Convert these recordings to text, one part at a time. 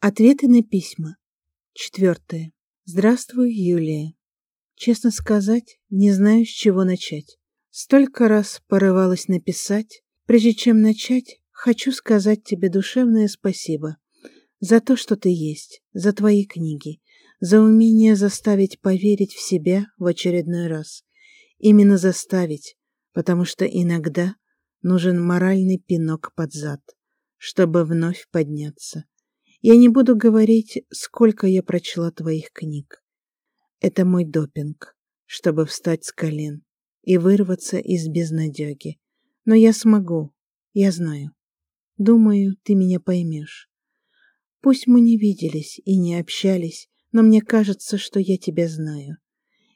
Ответы на письма. Четвертое. Здравствуй, Юлия. Честно сказать, не знаю, с чего начать. Столько раз порывалась написать. Прежде чем начать, хочу сказать тебе душевное спасибо за то, что ты есть, за твои книги, за умение заставить поверить в себя в очередной раз. Именно заставить, потому что иногда нужен моральный пинок под зад, чтобы вновь подняться. Я не буду говорить, сколько я прочла твоих книг. Это мой допинг, чтобы встать с колен и вырваться из безнадеги. Но я смогу, я знаю. Думаю, ты меня поймешь. Пусть мы не виделись и не общались, но мне кажется, что я тебя знаю.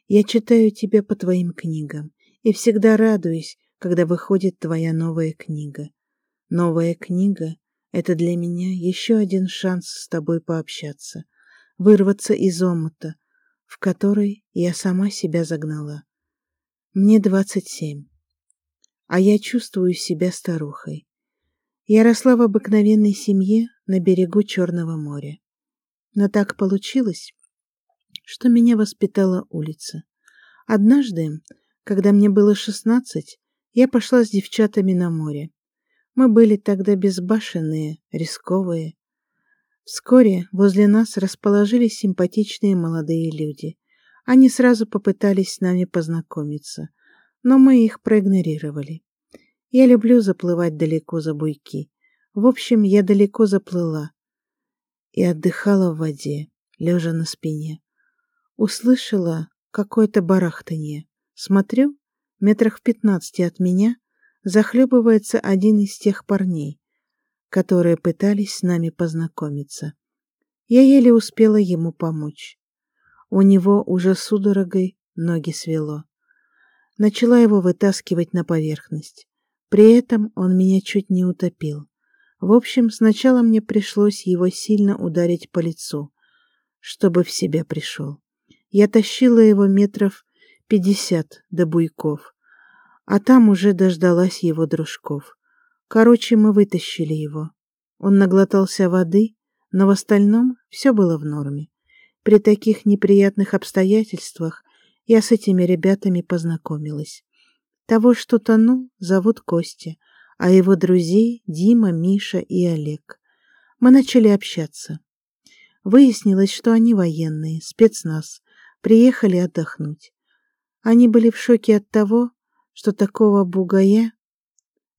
Я читаю тебя по твоим книгам и всегда радуюсь, когда выходит твоя новая книга. Новая книга это для меня еще один шанс с тобой пообщаться, вырваться из омута, в который я сама себя загнала. Мне двадцать семь, а я чувствую себя старухой. Я росла в обыкновенной семье на берегу Черного моря. Но так получилось, что меня воспитала улица. Однажды, когда мне было шестнадцать, я пошла с девчатами на море. Мы были тогда безбашенные, рисковые. Вскоре возле нас расположились симпатичные молодые люди. Они сразу попытались с нами познакомиться, но мы их проигнорировали. Я люблю заплывать далеко за буйки. В общем, я далеко заплыла и отдыхала в воде, лежа на спине. Услышала какое-то барахтанье. Смотрю, метрах в пятнадцати от меня захлебывается один из тех парней, которые пытались с нами познакомиться. Я еле успела ему помочь. У него уже судорогой ноги свело. Начала его вытаскивать на поверхность. При этом он меня чуть не утопил. В общем, сначала мне пришлось его сильно ударить по лицу, чтобы в себя пришел. Я тащила его метров пятьдесят до буйков, а там уже дождалась его дружков. Короче, мы вытащили его. Он наглотался воды, но в остальном все было в норме. При таких неприятных обстоятельствах я с этими ребятами познакомилась. Того, что тонул, зовут Костя, а его друзей Дима, Миша и Олег. Мы начали общаться. Выяснилось, что они военные, спецназ, приехали отдохнуть. Они были в шоке от того, что такого бугая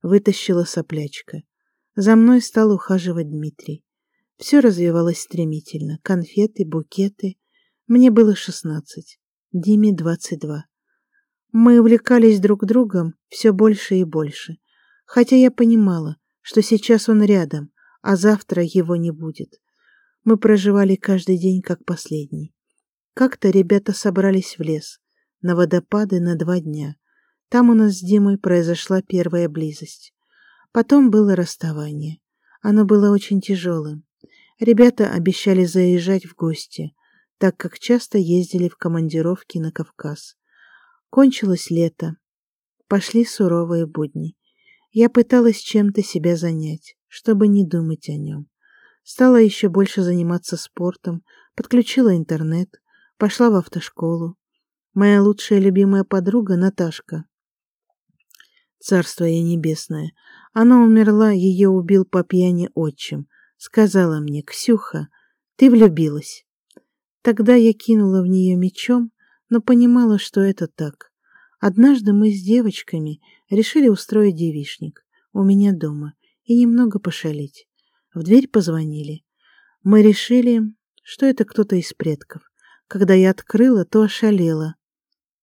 вытащила соплячка. За мной стал ухаживать Дмитрий. Все развивалось стремительно. Конфеты, букеты. Мне было шестнадцать, Диме двадцать два. Мы увлекались друг другом все больше и больше. Хотя я понимала, что сейчас он рядом, а завтра его не будет. Мы проживали каждый день как последний. Как-то ребята собрались в лес, на водопады на два дня. Там у нас с Димой произошла первая близость. Потом было расставание. Оно было очень тяжелым. Ребята обещали заезжать в гости, так как часто ездили в командировки на Кавказ. Кончилось лето. Пошли суровые будни. Я пыталась чем-то себя занять, чтобы не думать о нем. Стала еще больше заниматься спортом, подключила интернет, пошла в автошколу. Моя лучшая любимая подруга Наташка царство ей небесное. Она умерла, ее убил по пьяни отчим. Сказала мне, Ксюха, ты влюбилась. Тогда я кинула в нее мечом, но понимала, что это так. Однажды мы с девочками решили устроить девишник у меня дома и немного пошалить. В дверь позвонили. Мы решили, что это кто-то из предков. Когда я открыла, то ошалела.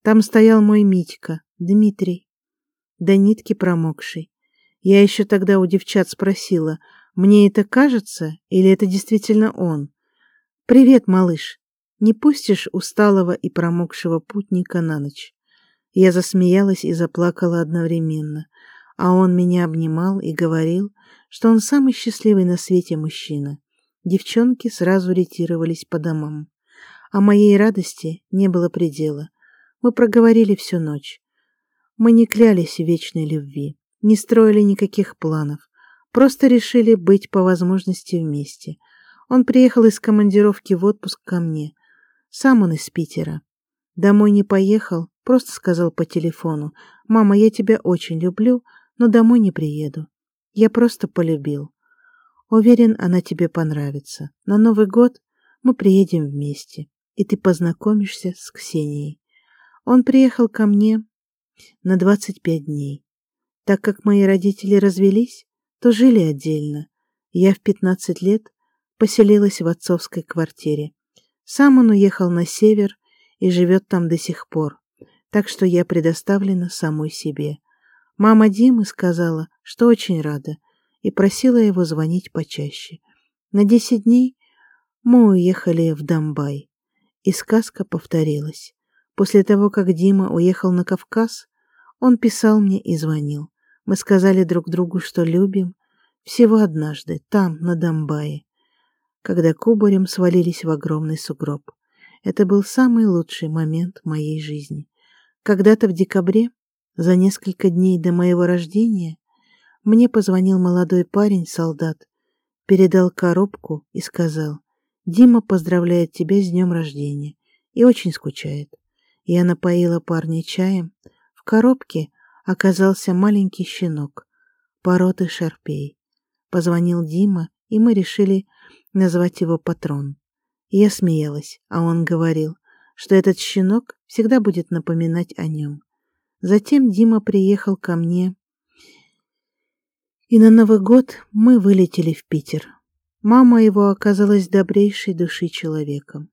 Там стоял мой Митька, Дмитрий до нитки промокшей. Я еще тогда у девчат спросила, мне это кажется или это действительно он? «Привет, малыш. Не пустишь усталого и промокшего путника на ночь?» Я засмеялась и заплакала одновременно, а он меня обнимал и говорил, что он самый счастливый на свете мужчина. Девчонки сразу ретировались по домам. А моей радости не было предела. Мы проговорили всю ночь. Мы не клялись в вечной любви, не строили никаких планов, просто решили быть по возможности вместе. Он приехал из командировки в отпуск ко мне. Сам он из Питера. Домой не поехал, просто сказал по телефону, «Мама, я тебя очень люблю, но домой не приеду. Я просто полюбил. Уверен, она тебе понравится. На Новый год мы приедем вместе, и ты познакомишься с Ксенией». Он приехал ко мне на 25 дней. Так как мои родители развелись, то жили отдельно. Я в 15 лет поселилась в отцовской квартире. Сам он уехал на север и живет там до сих пор, так что я предоставлена самой себе. Мама Димы сказала, что очень рада, и просила его звонить почаще. На десять дней мы уехали в Домбай, и сказка повторилась. После того, как Дима уехал на Кавказ, он писал мне и звонил. Мы сказали друг другу, что любим, всего однажды, там, на Домбае, когда кубарем свалились в огромный сугроб. Это был самый лучший момент моей жизни. Когда-то в декабре, за несколько дней до моего рождения, мне позвонил молодой парень, солдат, передал коробку и сказал, «Дима поздравляет тебя с днем рождения и очень скучает». Я напоила парня чаем. В коробке оказался маленький щенок, породы шарпей. Позвонил Дима, и мы решили назвать его Патрон. Я смеялась, а он говорил, что этот щенок всегда будет напоминать о нем. Затем Дима приехал ко мне, и на Новый год мы вылетели в Питер. Мама его оказалась добрейшей души человеком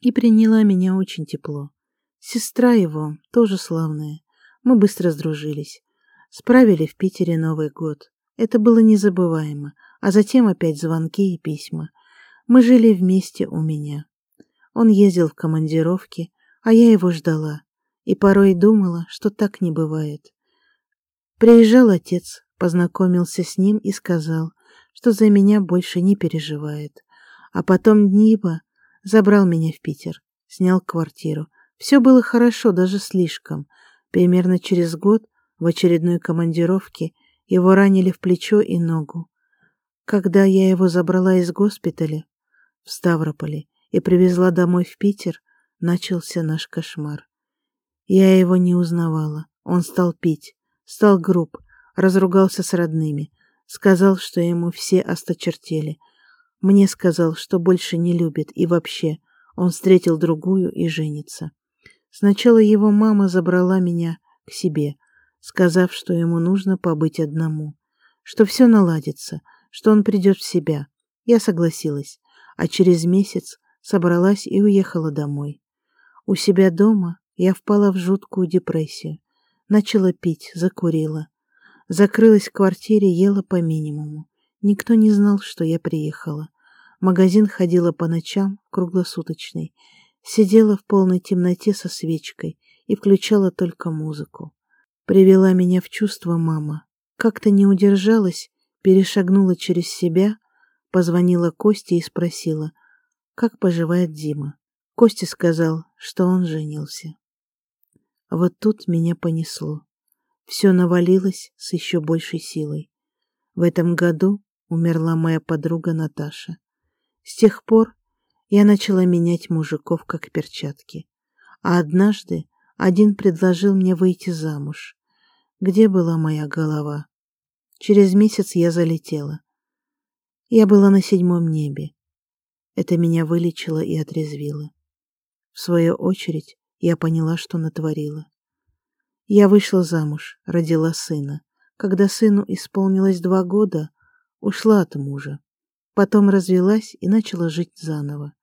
и приняла меня очень тепло. Сестра его тоже славная. Мы быстро сдружились. Справили в Питере Новый год. Это было незабываемо. А затем опять звонки и письма. Мы жили вместе у меня. Он ездил в командировки, а я его ждала. И порой думала, что так не бывает. Приезжал отец, познакомился с ним и сказал, что за меня больше не переживает. А потом Дниба забрал меня в Питер, снял квартиру. Все было хорошо, даже слишком. Примерно через год в очередной командировке его ранили в плечо и ногу. Когда я его забрала из госпиталя в Ставрополе и привезла домой в Питер, начался наш кошмар. Я его не узнавала. Он стал пить, стал груб, разругался с родными, сказал, что ему все осточертели. Мне сказал, что больше не любит и вообще он встретил другую и женится. Сначала его мама забрала меня к себе, сказав, что ему нужно побыть одному, что все наладится, что он придет в себя. Я согласилась, а через месяц собралась и уехала домой. У себя дома я впала в жуткую депрессию, начала пить, закурила. Закрылась в квартире, ела по минимуму. Никто не знал, что я приехала. В магазин ходила по ночам, круглосуточный. Сидела в полной темноте со свечкой и включала только музыку. Привела меня в чувство мама. Как-то не удержалась, перешагнула через себя, позвонила Косте и спросила, как поживает Дима. Костя сказал, что он женился. Вот тут меня понесло. Все навалилось с еще большей силой. В этом году умерла моя подруга Наташа. С тех пор я начала менять мужиков как перчатки. А однажды один предложил мне выйти замуж. Где была моя голова? Через месяц я залетела. Я была на седьмом небе. Это меня вылечило и отрезвило. В свою очередь я поняла, что натворила. Я вышла замуж, родила сына. Когда сыну исполнилось два года, ушла от мужа. Потом развелась и начала жить заново.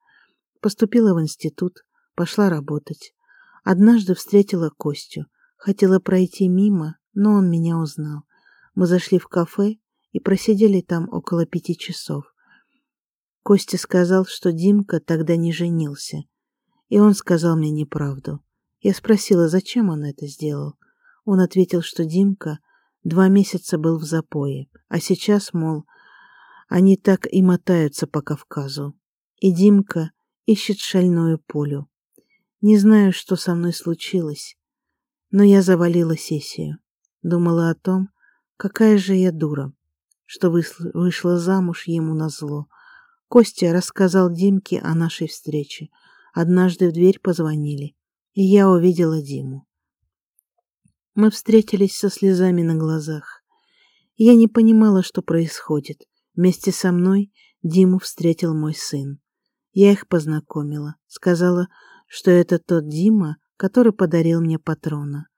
Поступила в институт, пошла работать. Однажды встретила Костю. Хотела пройти мимо, но он меня узнал. Мы зашли в кафе и просидели там около пяти часов. Костя сказал, что Димка тогда не женился. И он сказал мне неправду. Я спросила, зачем он это сделал. Он ответил, что Димка два месяца был в запое, а сейчас, мол, они так и мотаются по Кавказу. И Димка ищет шальную пулю. Не знаю, что со мной случилось, но я завалила сессию. Думала о том, какая же я дура, что вышла замуж ему на зло. Костя рассказал Димке о нашей встрече. Однажды в дверь позвонили, и я увидела Диму. Мы встретились со слезами на глазах. Я не понимала, что происходит. Вместе со мной Диму встретил мой сын. Я их познакомила, сказала, что это тот Дима, который подарил мне патрона.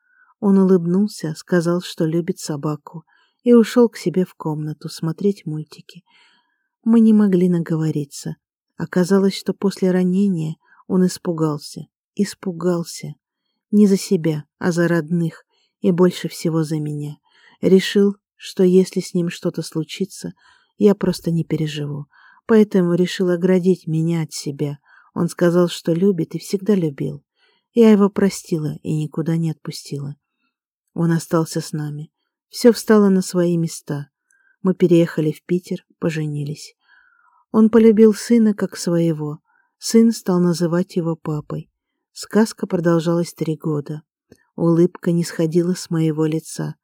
Он улыбнулся, сказал, что любит собаку, и ушел к себе в комнату смотреть мультики. Мы не могли наговориться. Оказалось, что после ранения он испугался. Испугался. Не за себя, а за родных, и больше всего за меня. Решил, что если с ним что-то случится, я просто не переживу. Поэтому решил оградить меня от себя. Он сказал, что любит и всегда любил. Я его простила и никуда не отпустила. Он остался с нами. Все встало на свои места. Мы переехали в Питер, поженились. Он полюбил сына как своего. Сын стал называть его папой. Сказка продолжалась три года. Улыбка не сходила с моего лица.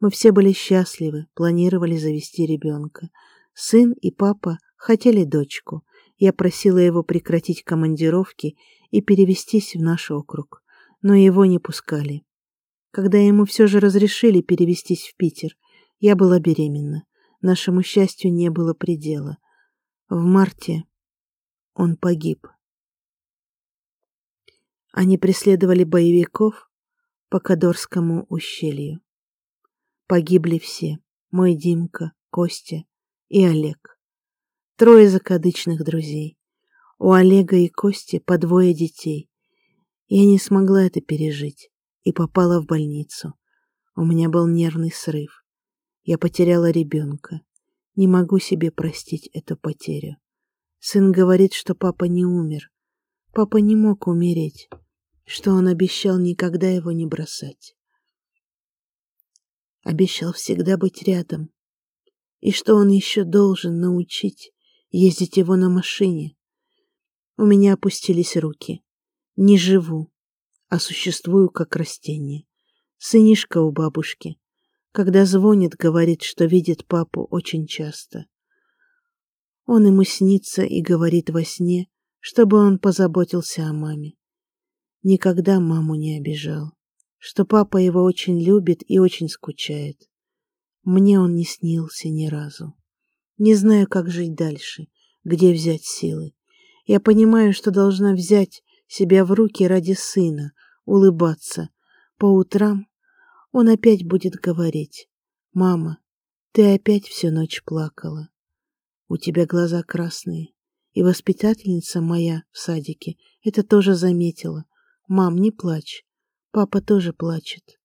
Мы все были счастливы, планировали завести ребенка. Сын и папа хотели дочку. Я просила его прекратить командировки и перевестись в наш округ, но его не пускали. Когда ему все же разрешили перевестись в Питер, я была беременна. Нашему счастью не было предела. В марте он погиб. Они преследовали боевиков по Кадорскому ущелью. Погибли все. Мой Димка, Костя и Олег. Трое закадычных друзей. У Олега и Кости по двое детей. Я не смогла это пережить и попала в больницу. У меня был нервный срыв. Я потеряла ребенка. Не могу себе простить эту потерю. Сын говорит, что папа не умер. Папа не мог умереть, что он обещал никогда его не бросать. Обещал всегда быть рядом. И что он еще должен научить ездить его на машине. У меня опустились руки. Не живу, а существую как растение. Сынишка у бабушки. Когда звонит, говорит, что видит папу очень часто. Он ему снится и говорит во сне, чтобы он позаботился о маме. Никогда маму не обижал, что папа его очень любит и очень скучает. Мне он не снился ни разу. Не знаю, как жить дальше, где взять силы. Я понимаю, что должна взять себя в руки ради сына, улыбаться. По утрам он опять будет говорить. «Мама, ты опять всю ночь плакала. У тебя глаза красные. И воспитательница моя в садике это тоже заметила. Мам, не плачь. Папа тоже плачет.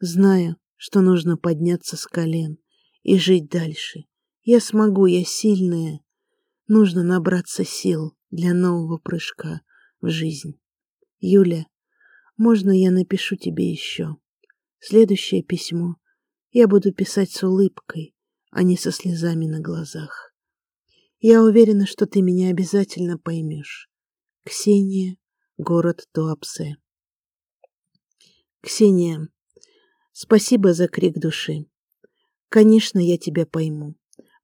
Знаю, что нужно подняться с колен и жить дальше. Я смогу, я сильная. Нужно набраться сил для нового прыжка в жизнь. Юля, можно я напишу тебе еще? Следующее письмо я буду писать с улыбкой, а не со слезами на глазах. Я уверена, что ты меня обязательно поймешь. Ксения, город Туапсе. Ксения, спасибо за крик души. Конечно, я тебя пойму,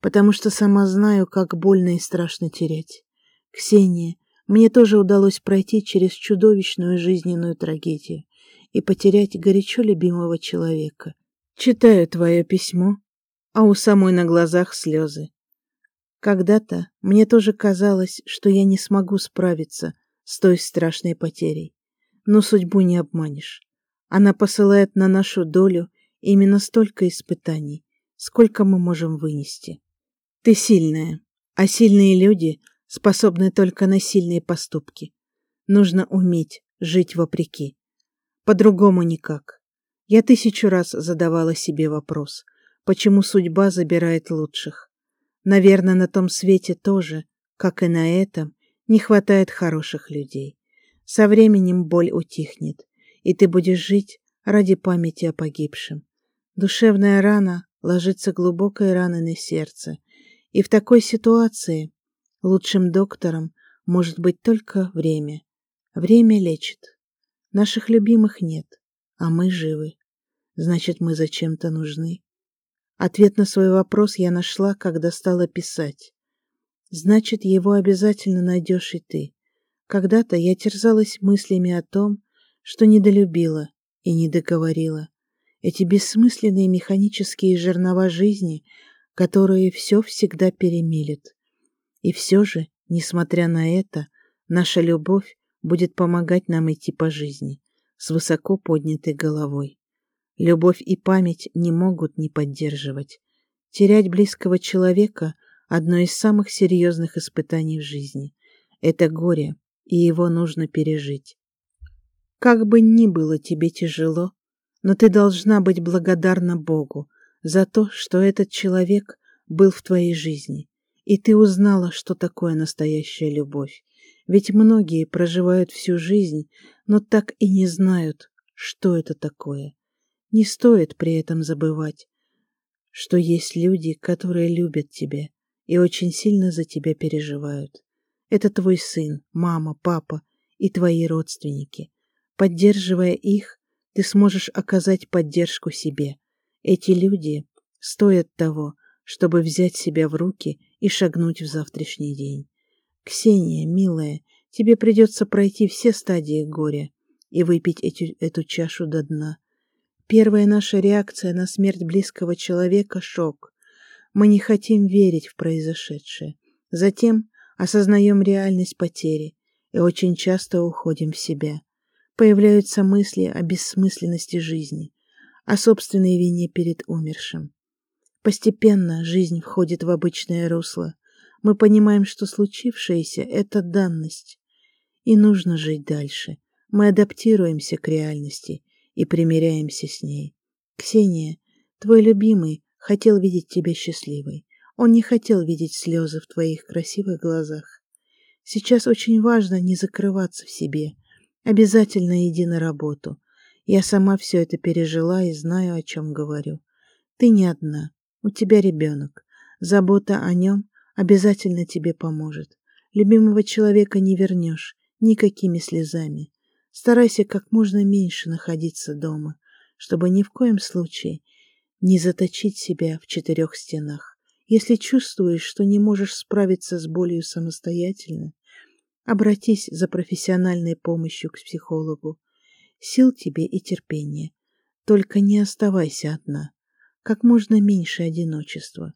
потому что сама знаю, как больно и страшно терять. Ксения, мне тоже удалось пройти через чудовищную жизненную трагедию и потерять горячо любимого человека. Читаю твое письмо, а у самой на глазах слезы. Когда-то мне тоже казалось, что я не смогу справиться с той страшной потерей. Но судьбу не обманешь. Она посылает на нашу долю именно столько испытаний, сколько мы можем вынести. Ты сильная, а сильные люди — способны только на сильные поступки. Нужно уметь жить вопреки. По-другому никак. Я тысячу раз задавала себе вопрос, почему судьба забирает лучших. Наверное, на том свете тоже, как и на этом, не хватает хороших людей. Со временем боль утихнет, и ты будешь жить ради памяти о погибшем. Душевная рана ложится глубокой раной на сердце, и в такой ситуации Лучшим доктором может быть только время. Время лечит. Наших любимых нет, а мы живы. Значит, мы зачем-то нужны. Ответ на свой вопрос я нашла, когда стала писать. значит, его обязательно найдешь и ты. Когда-то я терзалась мыслями о том, что недолюбила и недоговорила. Эти бессмысленные механические жернова жизни, которые все всегда перемелят. И все же, несмотря на это, наша любовь будет помогать нам идти по жизни с высоко поднятой головой. Любовь и память не могут не поддерживать. Терять близкого человека – одно из самых серьезных испытаний в жизни. Это горе, и его нужно пережить. Как бы ни было тебе тяжело, но ты должна быть благодарна Богу за то, что этот человек был в твоей жизни, и ты узнала, что такое настоящая любовь. Ведь многие проживают всю жизнь, но так и не знают, что это такое. Не стоит при этом забывать, что есть люди, которые любят тебя и очень сильно за тебя переживают. Это твой сын, мама, папа и твои родственники. Поддерживая их, ты сможешь оказать поддержку себе. Эти люди стоят того, чтобы взять себя в руки и шагнуть в завтрашний день. Ксения, милая, тебе придется пройти все стадии горя и выпить эту, эту чашу до дна. Первая наша реакция на смерть близкого человека — шок. Мы не хотим верить в произошедшее. Затем осознаем реальность потери и очень часто уходим в себя. Появляются мысли о бессмысленности жизни, о собственной вине перед умершим. Постепенно жизнь входит в обычное русло. Мы понимаем, что случившееся — это данность. И нужно жить дальше. Мы адаптируемся к реальности и примиряемся с ней. Ксения, твой любимый, хотел видеть тебя счастливой. Он не хотел видеть слезы в твоих красивых глазах. Сейчас очень важно не закрываться в себе. Обязательно иди на работу. Я сама все это пережила и знаю, о чем говорю. Ты не одна. У тебя ребенок. Забота о нем обязательно тебе поможет. Любимого человека не вернешь никакими слезами. Старайся как можно меньше находиться дома, чтобы ни в коем случае не заточить себя в четырех стенах. Если чувствуешь, что не можешь справиться с болью самостоятельно, обратись за профессиональной помощью к психологу. Сил тебе и терпения. Только не оставайся одна как можно меньше одиночества.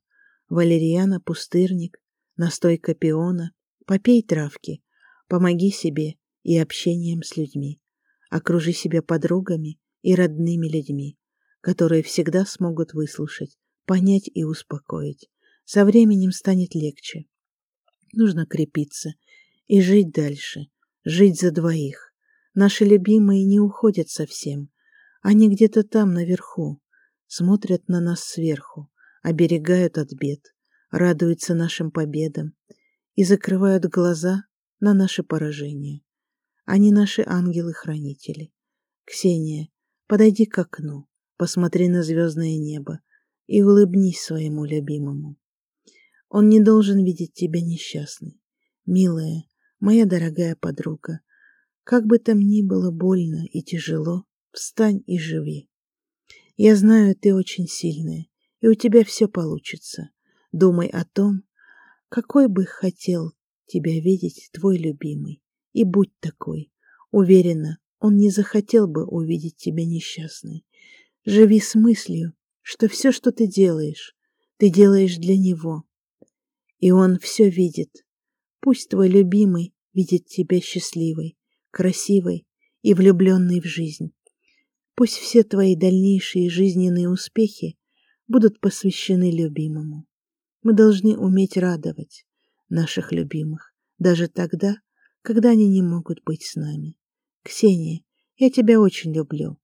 Валерьяна, пустырник, настойка пиона, попей травки, помоги себе и общением с людьми. Окружи себя подругами и родными людьми, которые всегда смогут выслушать, понять и успокоить. Со временем станет легче. Нужно крепиться и жить дальше, жить за двоих. Наши любимые не уходят совсем. Они где-то там, наверху, смотрят на нас сверху, оберегают от бед, радуются нашим победам и закрывают глаза на наши поражения. Они наши ангелы-хранители. Ксения, подойди к окну, посмотри на звездное небо и улыбнись своему любимому. Он не должен видеть тебя несчастной. Милая, моя дорогая подруга, как бы там ни было больно и тяжело, встань и живи. Я знаю, ты очень сильная, и у тебя все получится. Думай о том, какой бы хотел тебя видеть твой любимый, и будь такой. Уверена, он не захотел бы увидеть тебя несчастной. Живи с мыслью, что все, что ты делаешь, ты делаешь для него. И он все видит. Пусть твой любимый видит тебя счастливой, красивой и влюбленной в жизнь. Пусть все твои дальнейшие жизненные успехи будут посвящены любимому. Мы должны уметь радовать наших любимых, даже тогда, когда они не могут быть с нами. Ксения, я тебя очень люблю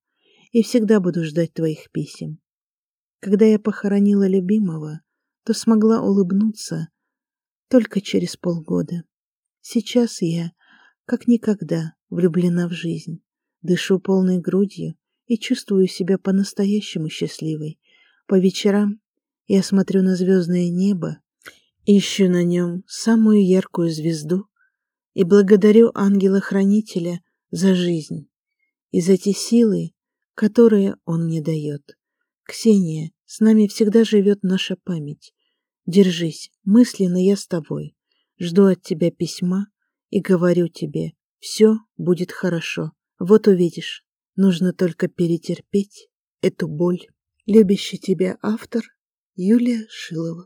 и всегда буду ждать твоих писем. Когда я похоронила любимого, то смогла улыбнуться только через полгода. Сейчас я, как никогда, влюблена в жизнь, дышу полной грудью и чувствую себя по-настоящему счастливой. По вечерам я смотрю на звездное небо, ищу на нем самую яркую звезду и благодарю ангела-хранителя за жизнь и за те силы, которые он мне дает. Ксения, с нами всегда живет наша память. Держись, мысленно я с тобой. Жду от тебя письма и говорю тебе, все будет хорошо. Вот увидишь, нужно только перетерпеть эту боль. Любящий тебя автор Юлия Шилова